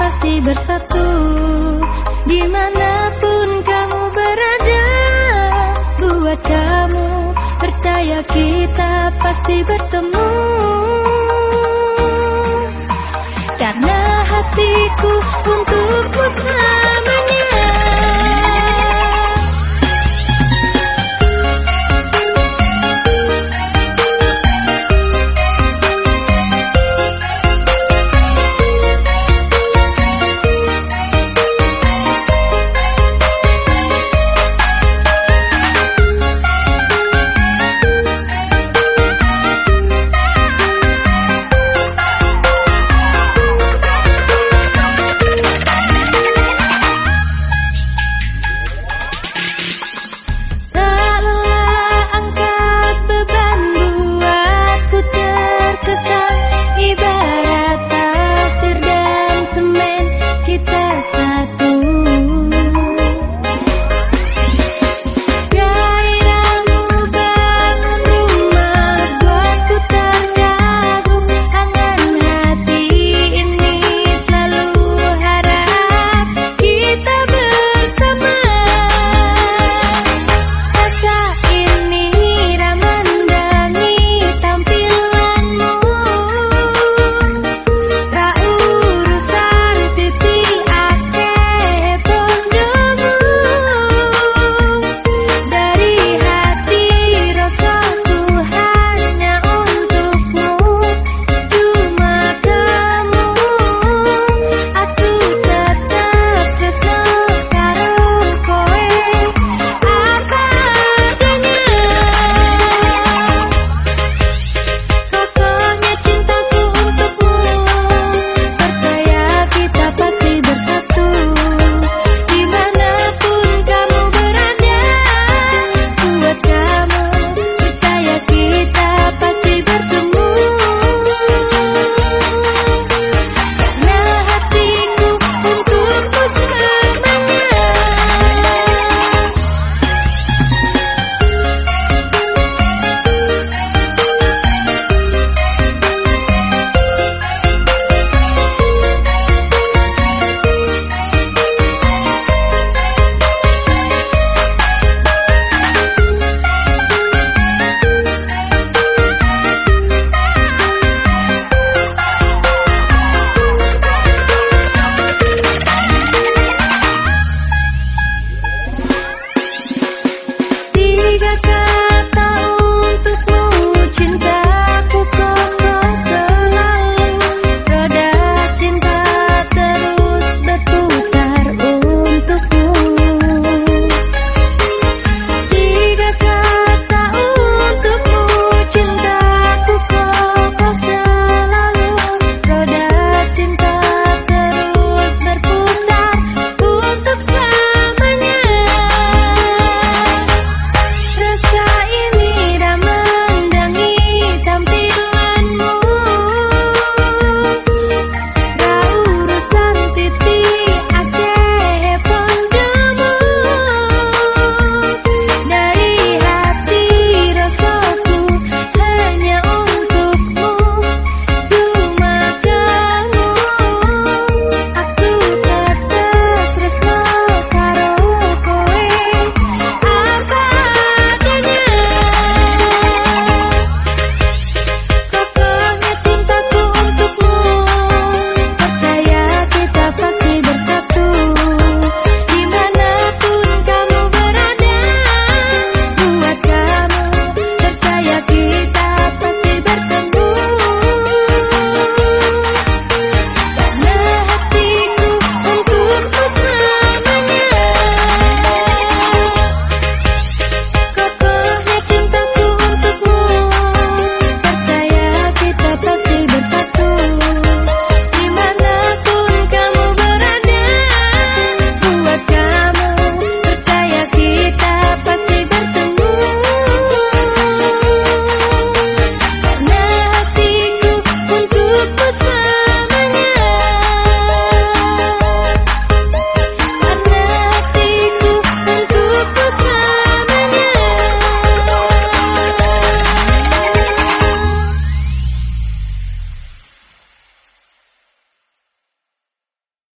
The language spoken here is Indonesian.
pasti bersatu. Di mana pun kamu berada Buat kamu percaya kita pasti bertemu. Karena hatiku untukmu selalu